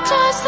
What does